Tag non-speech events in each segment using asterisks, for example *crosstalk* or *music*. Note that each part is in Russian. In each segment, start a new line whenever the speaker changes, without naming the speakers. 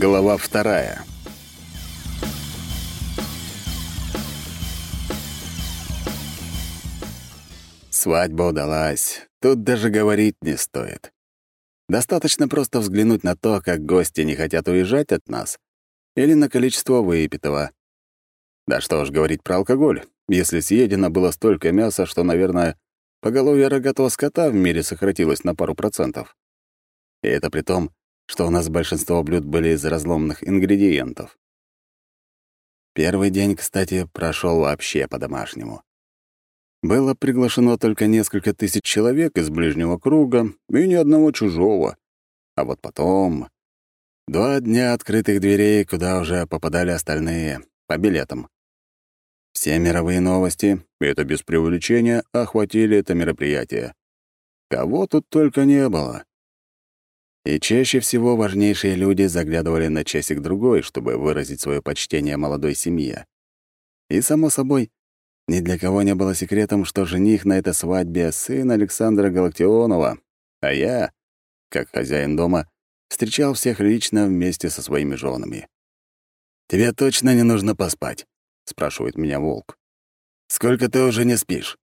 Глава вторая. Свадьба удалась. Тут даже говорить не стоит. Достаточно просто взглянуть на то, как гости не хотят уезжать от нас, или на количество выпитого. Да что уж говорить про алкоголь, если съедено было столько мяса, что, наверное, поголовье рогатого скота в мире сократилось на пару процентов. И это при том, что у нас большинство блюд были из разломных ингредиентов. Первый день, кстати, прошел вообще по-домашнему. Было приглашено только несколько тысяч человек из ближнего круга и ни одного чужого. А вот потом... Два дня открытых дверей, куда уже попадали остальные, по билетам. Все мировые новости, и это без преувеличения, охватили это мероприятие. Кого тут только не было. И чаще всего важнейшие люди заглядывали на часик-другой, чтобы выразить свое почтение молодой семье. И, само собой, ни для кого не было секретом, что жених на этой свадьбе — сын Александра Галактионова, а я, как хозяин дома, встречал всех лично вместе со своими женами. «Тебе точно не нужно поспать?» — спрашивает меня волк. «Сколько ты уже не спишь?»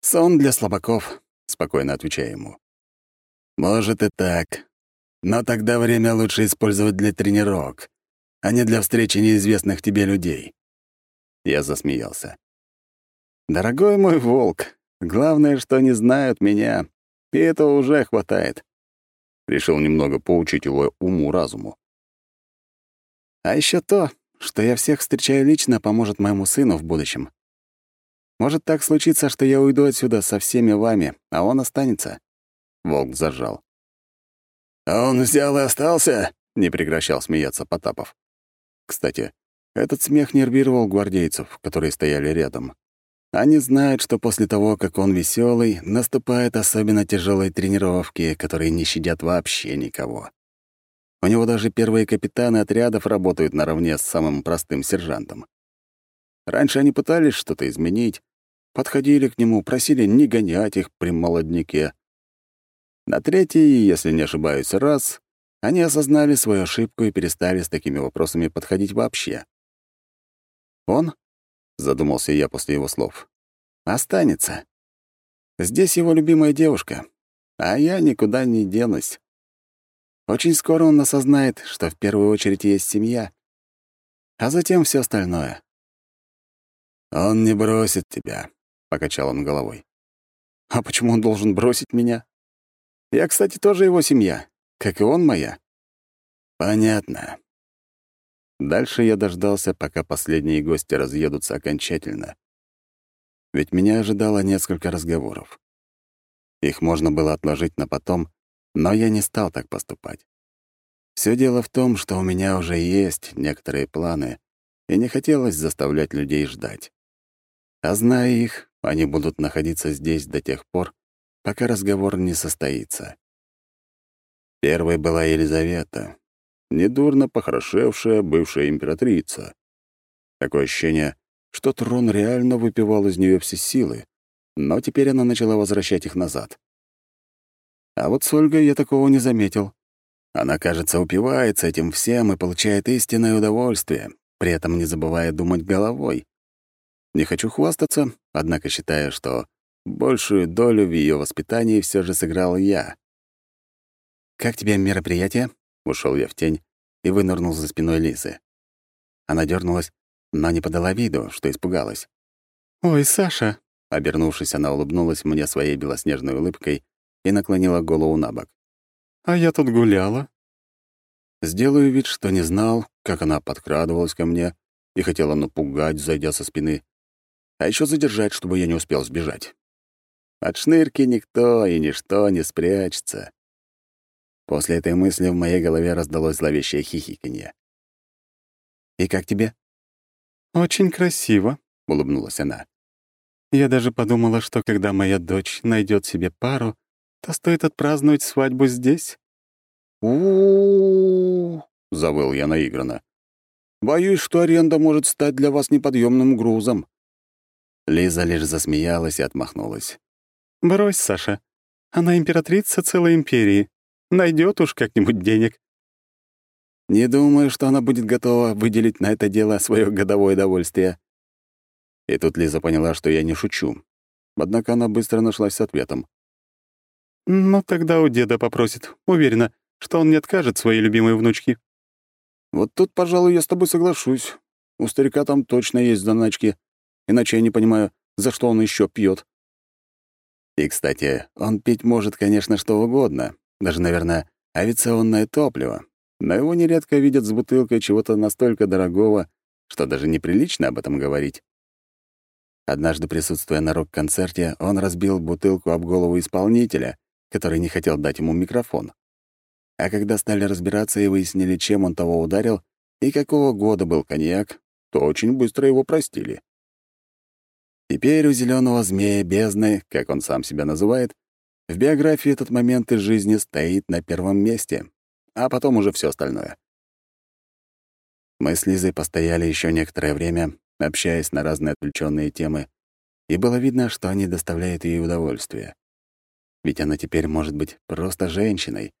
«Сон для слабаков», — спокойно отвечаю ему. «Может и так. Но тогда время лучше использовать для тренировок, а не для встречи неизвестных тебе людей». Я засмеялся. «Дорогой мой волк, главное, что они знают меня, и этого уже хватает». Решил немного поучить его уму-разуму. «А еще то, что я всех встречаю лично, поможет моему сыну в будущем. Может так случиться, что я уйду отсюда со всеми вами, а он останется. Волк зажал. «А он взял и остался?» — не прекращал смеяться Потапов. Кстати, этот смех нервировал гвардейцев, которые стояли рядом. Они знают, что после того, как он веселый, наступают особенно тяжелые тренировки, которые не щадят вообще никого. У него даже первые капитаны отрядов работают наравне с самым простым сержантом. Раньше они пытались что-то изменить, подходили к нему, просили не гонять их при молодняке, на третий, если не ошибаюсь, раз они осознали свою ошибку и перестали с такими вопросами подходить вообще. «Он?» — задумался я после его слов. «Останется. Здесь его любимая девушка, а я никуда не денусь. Очень скоро он осознает, что в первую очередь есть семья, а затем все остальное». «Он не бросит тебя», — покачал он головой. «А почему он должен бросить меня?» Я, кстати, тоже его семья, как и он моя. Понятно. Дальше я дождался, пока последние гости разъедутся окончательно. Ведь меня ожидало несколько разговоров. Их можно было отложить на потом, но я не стал так поступать. Все дело в том, что у меня уже есть некоторые планы, и не хотелось заставлять людей ждать. А зная их, они будут находиться здесь до тех пор, пока разговор не состоится. Первой была Елизавета, недурно похорошевшая бывшая императрица. Такое ощущение, что трон реально выпивал из нее все силы, но теперь она начала возвращать их назад. А вот с Ольгой я такого не заметил. Она, кажется, упивается этим всем и получает истинное удовольствие, при этом не забывая думать головой. Не хочу хвастаться, однако считаю, что Большую долю в ее воспитании все же сыграл я. «Как тебе мероприятие?» — ушел я в тень и вынырнул за спиной Лизы. Она дернулась, но не подала виду, что испугалась. «Ой, Саша!» — обернувшись, она улыбнулась мне своей белоснежной улыбкой и наклонила голову на бок. «А я тут гуляла». Сделаю вид, что не знал, как она подкрадывалась ко мне и хотела напугать, зайдя со спины, а еще задержать, чтобы я не успел сбежать. От шнырки никто и ничто не спрячется. После этой мысли в моей голове раздалось зловещее хихиканье. «И как тебе?» «Очень красиво», — улыбнулась она. «Я даже подумала, что когда моя дочь найдет себе пару, то стоит отпраздновать свадьбу здесь». у завыл я наигранно. «Боюсь, что аренда может стать для вас неподъемным грузом». Лиза лишь засмеялась и отмахнулась.
«Брось, Саша. Она императрица целой империи. Найдет уж как-нибудь денег».
Не думаю, что она будет готова выделить на это дело свое годовое довольствие». И тут Лиза поняла, что я не шучу. Однако она быстро нашлась с ответом.
«Ну, тогда у деда попросит. Уверена, что он не откажет своей любимой внучке».
«Вот тут, пожалуй, я с тобой соглашусь. У старика там точно есть заначки. Иначе я не понимаю, за что он еще пьет. И, кстати, он пить может, конечно, что угодно. Даже, наверное, авиационное топливо. Но его нередко видят с бутылкой чего-то настолько дорогого, что даже неприлично об этом говорить. Однажды, присутствуя на рок-концерте, он разбил бутылку об голову исполнителя, который не хотел дать ему микрофон. А когда стали разбираться и выяснили, чем он того ударил и какого года был коньяк, то очень быстро его простили. Теперь у зеленого змея бездны, как он сам себя называет, в биографии этот момент из жизни стоит на первом месте, а потом уже все остальное. Мы с Лизой постояли еще некоторое время, общаясь на разные отвлеченные темы, и было видно, что они доставляют ей удовольствие. Ведь она теперь может быть просто женщиной,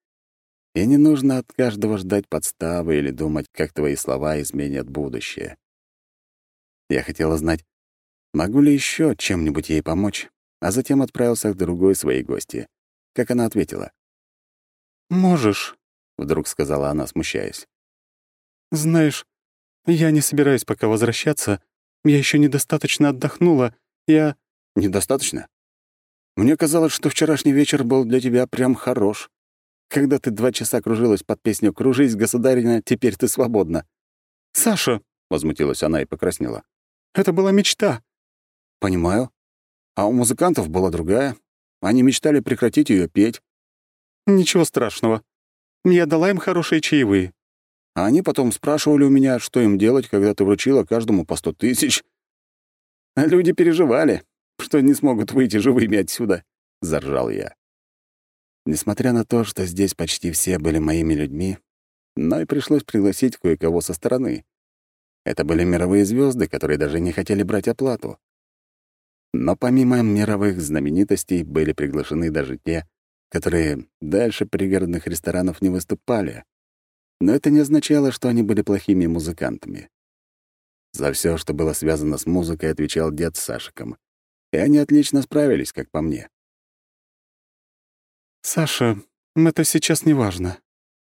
и не нужно от каждого ждать подставы или думать, как твои слова изменят будущее. Я хотела знать, могу ли еще чем-нибудь ей помочь, а затем отправился к другой своей гости. Как она ответила?
«Можешь», — вдруг сказала она, смущаясь. «Знаешь, я не собираюсь пока возвращаться. Я еще недостаточно отдохнула. Я...»
«Недостаточно? Мне казалось, что вчерашний вечер был для тебя прям хорош. Когда ты два часа кружилась под песню «Кружись, государина, теперь ты свободна».
«Саша!» — возмутилась она и покраснела. «Это была мечта».
«Понимаю. А у музыкантов была другая. Они мечтали прекратить ее петь».
«Ничего страшного. Я дала им хорошие чаевые».
А они потом спрашивали у меня, что им делать, когда ты вручила каждому по сто тысяч. А люди переживали, что не смогут выйти живыми отсюда, — заржал я. Несмотря на то, что здесь почти все были моими людьми, но и пришлось пригласить кое-кого со стороны. Это были мировые звезды, которые даже не хотели брать оплату. Но помимо мировых знаменитостей были приглашены даже те, которые дальше пригородных ресторанов не выступали. Но это не означало, что они были плохими музыкантами. За все, что было связано с музыкой, отвечал дед с Сашиком. И они отлично справились, как по мне.
«Саша, это сейчас не важно.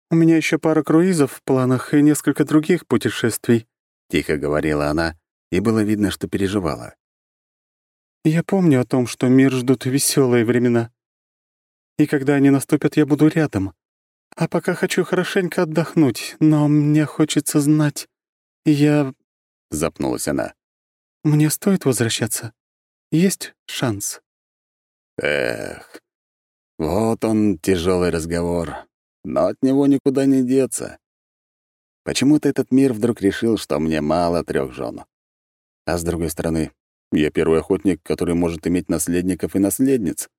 У меня еще пара круизов в планах и несколько других путешествий», —
тихо говорила она, и было видно, что переживала.
«Я помню о том, что мир ждут веселые времена. И когда они наступят, я буду рядом. А пока хочу хорошенько отдохнуть, но мне хочется знать. Я...» — запнулась она. «Мне стоит возвращаться? Есть шанс?»
«Эх, вот он, тяжелый разговор, но от него никуда не деться. Почему-то этот мир вдруг решил, что мне мало трех жен. А с другой стороны, я первый охотник, который может иметь наследников и наследниц.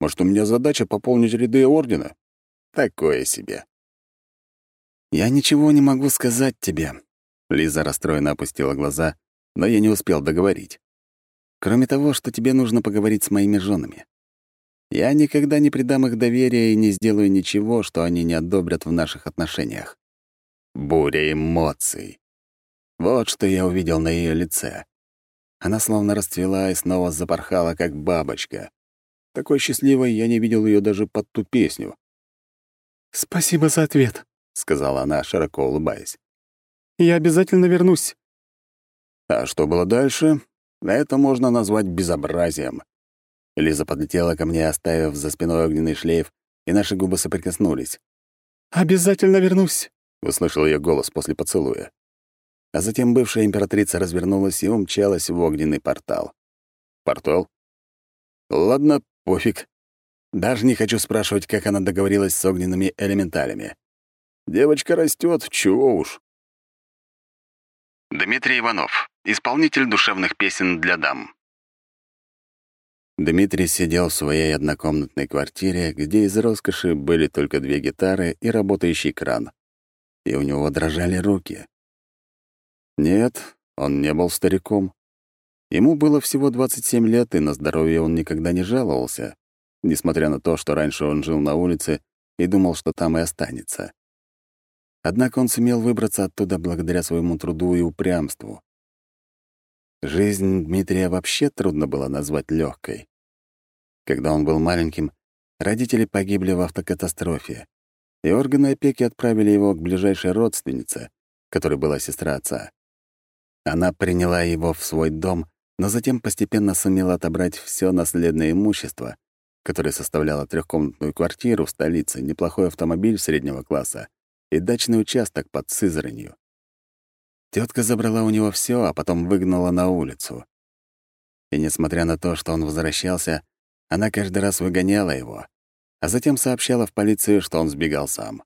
Может, у меня задача пополнить ряды ордена? Такое себе. «Я ничего не могу сказать тебе», — Лиза расстроенно опустила глаза, но я не успел договорить. «Кроме того, что тебе нужно поговорить с моими женами. Я никогда не предам их доверия и не сделаю ничего, что они не одобрят в наших отношениях. Буря эмоций. Вот что я увидел на ее лице. Она словно расцвела и снова запорхала, как бабочка. Такой счастливой я не видел ее даже под ту песню.
«Спасибо за ответ», —
сказала она, широко улыбаясь.
«Я обязательно вернусь».
А что было дальше, это можно назвать безобразием. Лиза подлетела ко мне, оставив за спиной огненный шлейф, и наши губы соприкоснулись.
«Обязательно вернусь», —
услышал ее голос после поцелуя. А затем бывшая императрица развернулась и умчалась в огненный портал. «Портал? Ладно, пофиг. Даже не хочу спрашивать, как она договорилась с огненными элементалями. Девочка растет, чего уж. Дмитрий Иванов, исполнитель душевных песен для дам. Дмитрий сидел в своей однокомнатной квартире, где из роскоши были только две гитары и работающий кран. И у него дрожали руки. Нет, он не был стариком. Ему было всего 27 лет, и на здоровье он никогда не жаловался несмотря на то, что раньше он жил на улице и думал, что там и останется. Однако он сумел выбраться оттуда благодаря своему труду и упрямству. Жизнь Дмитрия вообще трудно было назвать легкой. Когда он был маленьким, родители погибли в автокатастрофе, и органы опеки отправили его к ближайшей родственнице, которая была сестра отца. Она приняла его в свой дом, но затем постепенно сумела отобрать все наследное имущество, которое составляло трехкомнатную квартиру в столице, неплохой автомобиль среднего класса и дачный участок под Сызранью. Тетка забрала у него все, а потом выгнала на улицу. И несмотря на то, что он возвращался, она каждый раз выгоняла его, а затем сообщала в полицию, что он сбегал сам.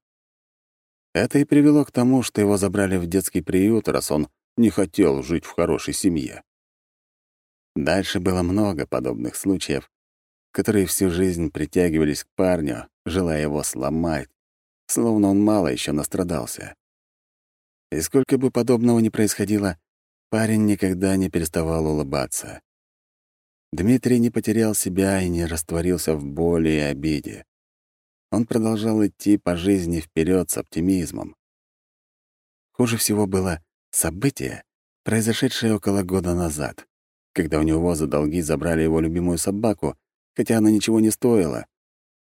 Это и привело к тому, что его забрали в детский приют, раз он не хотел жить в хорошей семье. Дальше было много подобных случаев, которые всю жизнь притягивались к парню, желая его сломать, словно он мало еще настрадался. И сколько бы подобного ни происходило, парень никогда не переставал улыбаться. Дмитрий не потерял себя и не растворился в боли и обиде. Он продолжал идти по жизни вперед с оптимизмом. Хуже всего было событие, произошедшее около года назад, когда у него за долги забрали его любимую собаку, хотя она ничего не стоила.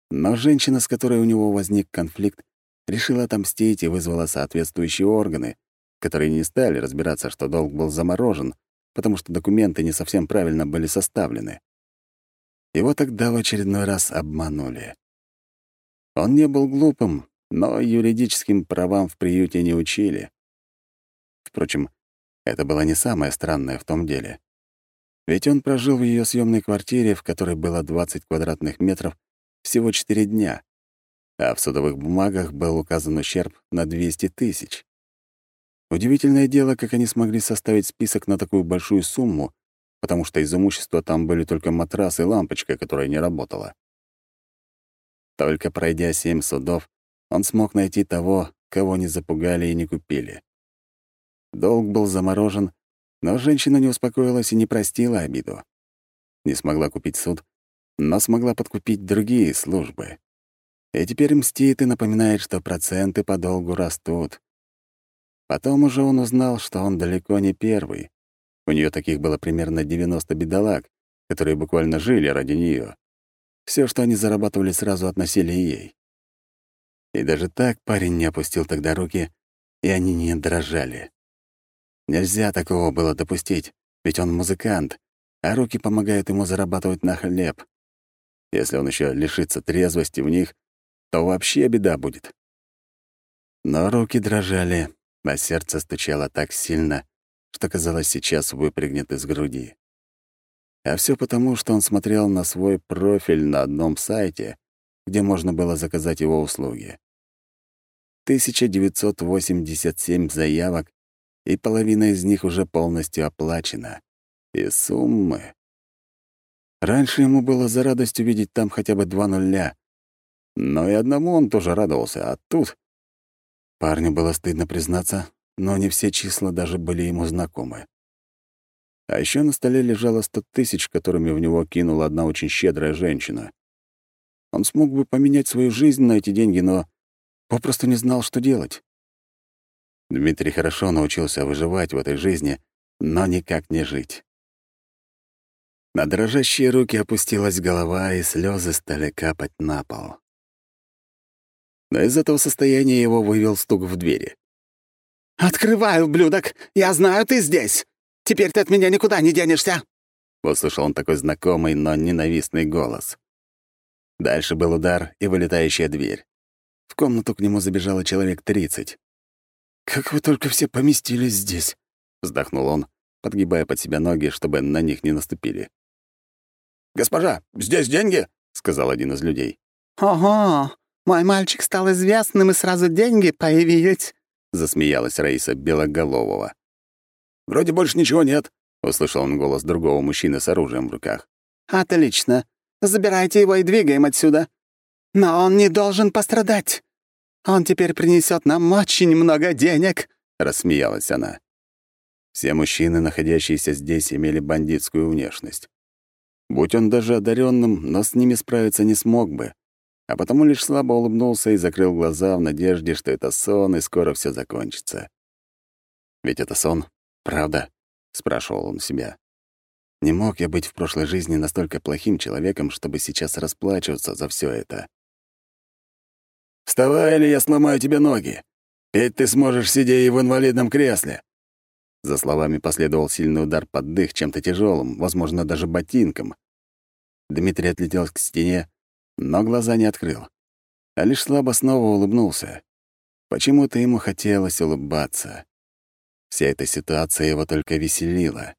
Но женщина, с которой у него возник конфликт, решила отомстить и вызвала соответствующие органы, которые не стали разбираться, что долг был заморожен, потому что документы не совсем правильно были составлены. Его тогда в очередной раз обманули. Он не был глупым, но юридическим правам в приюте не учили. Впрочем, это было не самое странное в том деле. Ведь он прожил в ее съемной квартире, в которой было 20 квадратных метров, всего 4 дня а в судовых бумагах был указан ущерб на 200 тысяч. Удивительное дело, как они смогли составить список на такую большую сумму, потому что из имущества там были только матрас и лампочка, которая не работала. Только пройдя семь судов, он смог найти того, кого не запугали и не купили. Долг был заморожен, но женщина не успокоилась и не простила обиду. Не смогла купить суд, но смогла подкупить другие службы. И теперь мстит и напоминает, что проценты по долгу растут. Потом уже он узнал, что он далеко не первый. У нее таких было примерно 90 бедолаг, которые буквально жили ради нее. Все, что они зарабатывали, сразу относили ей. И даже так парень не опустил тогда руки, и они не дрожали. Нельзя такого было допустить, ведь он музыкант, а руки помогают ему зарабатывать на хлеб. Если он еще лишится трезвости в них, то вообще беда будет. Но руки дрожали, а сердце стучало так сильно, что, казалось, сейчас выпрыгнет из груди. А все потому, что он смотрел на свой профиль на одном сайте, где можно было заказать его услуги. 1987 заявок, и половина из них уже полностью оплачена. И суммы... Раньше ему было за радость увидеть там хотя бы два нуля, но и одному он тоже радовался, а тут... Парню было стыдно признаться, но не все числа даже были ему знакомы. А еще на столе лежало сто тысяч, которыми в него кинула одна очень щедрая женщина. Он смог бы поменять свою жизнь на эти деньги, но попросту не знал, что делать. Дмитрий хорошо научился выживать в этой жизни, но никак не жить. На дрожащие руки опустилась голова, и слезы стали капать на пол но из этого состояния его вывел стук в двери.
«Открывай, ублюдок! Я знаю, ты здесь! Теперь ты от меня никуда не денешься!»
Услышал он такой знакомый, но ненавистный голос. Дальше был удар и вылетающая дверь. В комнату к нему забежало человек тридцать.
«Как вы только все поместились здесь!» — вздохнул он, подгибая под себя ноги, чтобы на них не наступили.
«Госпожа, здесь деньги!» — сказал один из людей.
«Ого! Мой мальчик стал известным, и сразу деньги появились», —
засмеялась Раиса Белоголового.
«Вроде больше ничего нет», —
услышал он голос другого мужчины с оружием в руках.
«Отлично. Забирайте его и двигаем отсюда. Но он не должен пострадать. Он теперь принесет нам очень много денег», —
рассмеялась она. Все мужчины, находящиеся здесь, имели бандитскую внешность. Будь он даже одаренным, но с ними справиться не смог бы, а потому лишь слабо улыбнулся и закрыл глаза в надежде, что это сон, и скоро все закончится. «Ведь это сон, правда?» — спрашивал он себя. «Не мог я быть в прошлой жизни настолько плохим человеком, чтобы сейчас расплачиваться за все это». «Вставай, или я сломаю тебе ноги! Ведь ты сможешь сидеть и в инвалидном кресле!» За словами последовал сильный удар под дых чем-то тяжелым, возможно, даже ботинком. Дмитрий отлетел к стене, но глаза не открыл, а лишь слабо снова улыбнулся. Почему-то ему хотелось улыбаться. Вся эта ситуация его только веселила.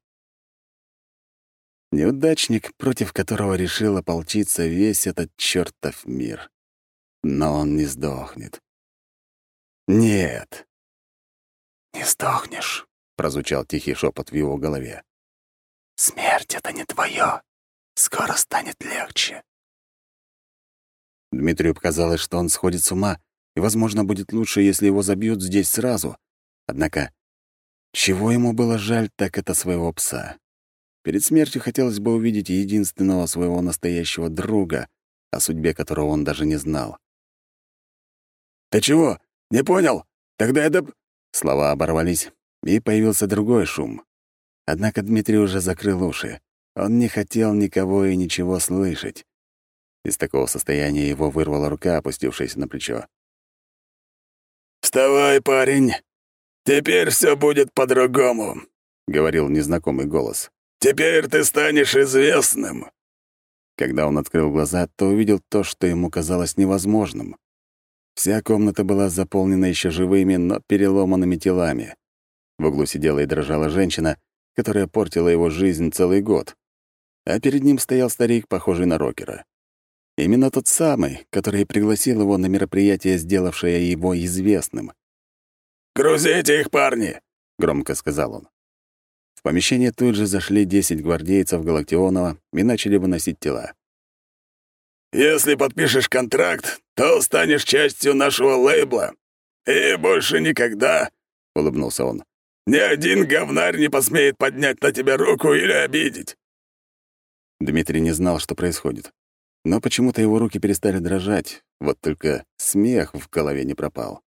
Неудачник, против которого решил ополчиться весь этот чертов мир. Но он не сдохнет. Нет.
«Не сдохнешь», —
прозвучал тихий шепот в его голове.
«Смерть — это не твое. Скоро станет легче».
Дмитрию показалось, что он сходит с ума, и, возможно, будет лучше, если его забьют здесь сразу. Однако, чего ему было жаль, так это своего пса. Перед смертью хотелось бы увидеть единственного своего настоящего друга, о судьбе которого он даже не знал. «Ты чего? Не понял? Тогда это...» Слова оборвались, и появился другой шум. Однако Дмитрий уже закрыл уши. Он не хотел никого и ничего слышать. Из такого состояния его вырвала рука, опустившаяся на плечо.
«Вставай, парень! Теперь все будет по-другому», — говорил незнакомый голос. «Теперь ты станешь известным».
Когда он открыл глаза, то увидел то, что ему казалось невозможным. Вся комната была заполнена еще живыми, но переломанными телами. В углу сидела и дрожала женщина, которая портила его жизнь целый год. А перед ним стоял старик, похожий на рокера. Именно тот самый, который пригласил его на мероприятие, сделавшее его известным.
«Грузите их, парни!»
— громко сказал он. В помещение тут же зашли десять гвардейцев Галактионова и начали выносить тела.
«Если подпишешь контракт, то станешь частью нашего лейбла. И больше никогда, — улыбнулся он, — ни один говнарь не посмеет поднять на тебя руку или обидеть».
Дмитрий не знал, что происходит. Но почему-то его руки перестали дрожать, вот только смех в голове не пропал.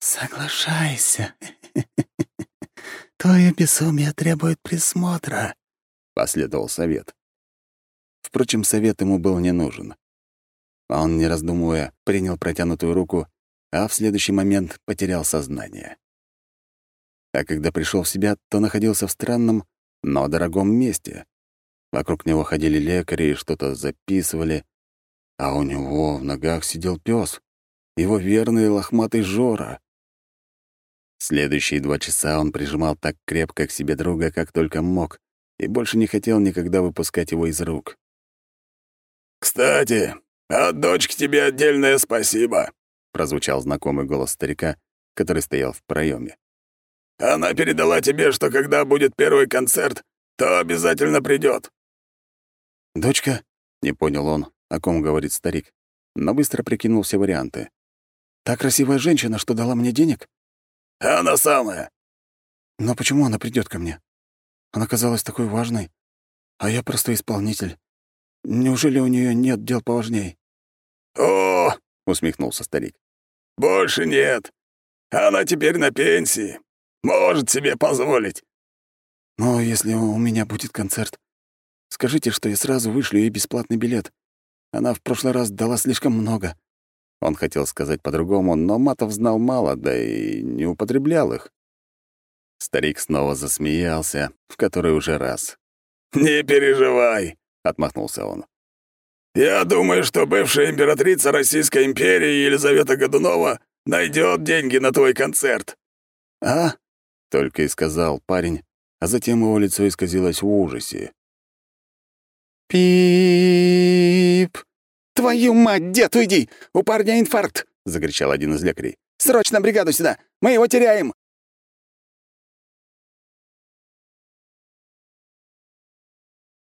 «Соглашайся. *laughs* Твое безумие требует присмотра», —
последовал совет. Впрочем, совет ему был не нужен. Он, не раздумывая, принял протянутую руку, а в следующий момент потерял сознание. А когда пришел в себя, то находился в странном, но дорогом месте. Вокруг него ходили лекари и что-то записывали, а у него в ногах сидел пес, его верный лохматый Жора. Следующие два часа он прижимал так крепко к себе друга, как только мог, и больше не хотел никогда выпускать его из рук.
«Кстати, от дочки тебе отдельное спасибо», — прозвучал знакомый голос старика, который стоял в проеме. «Она передала тебе, что когда будет первый концерт, то обязательно придет.
«Дочка?» — не понял он, о ком говорит старик, но быстро прикинул все варианты. «Та красивая женщина, что дала мне денег?»
«Она самая».
«Но почему она придет ко мне? Она казалась такой важной, а я простой исполнитель. Неужели у нее нет дел поважней?»
«О!» — усмехнулся старик. «Больше нет. Она теперь на пенсии. Может себе позволить».
«Но если у меня будет концерт, Скажите, что я сразу вышлю ей бесплатный билет. Она в прошлый раз дала слишком много». Он хотел сказать по-другому, но Матов знал мало, да и не употреблял их. Старик снова засмеялся, в который уже раз.
«Не переживай», — отмахнулся он. «Я думаю, что бывшая императрица Российской империи Елизавета Годунова найдет деньги на твой концерт».
«А?» — только и сказал парень, а затем его лицо исказилось в ужасе.
«Пип! Твою мать, дед, уйди! У парня инфаркт!» — закричал один из лекарей. «Срочно бригаду сюда! Мы его теряем!»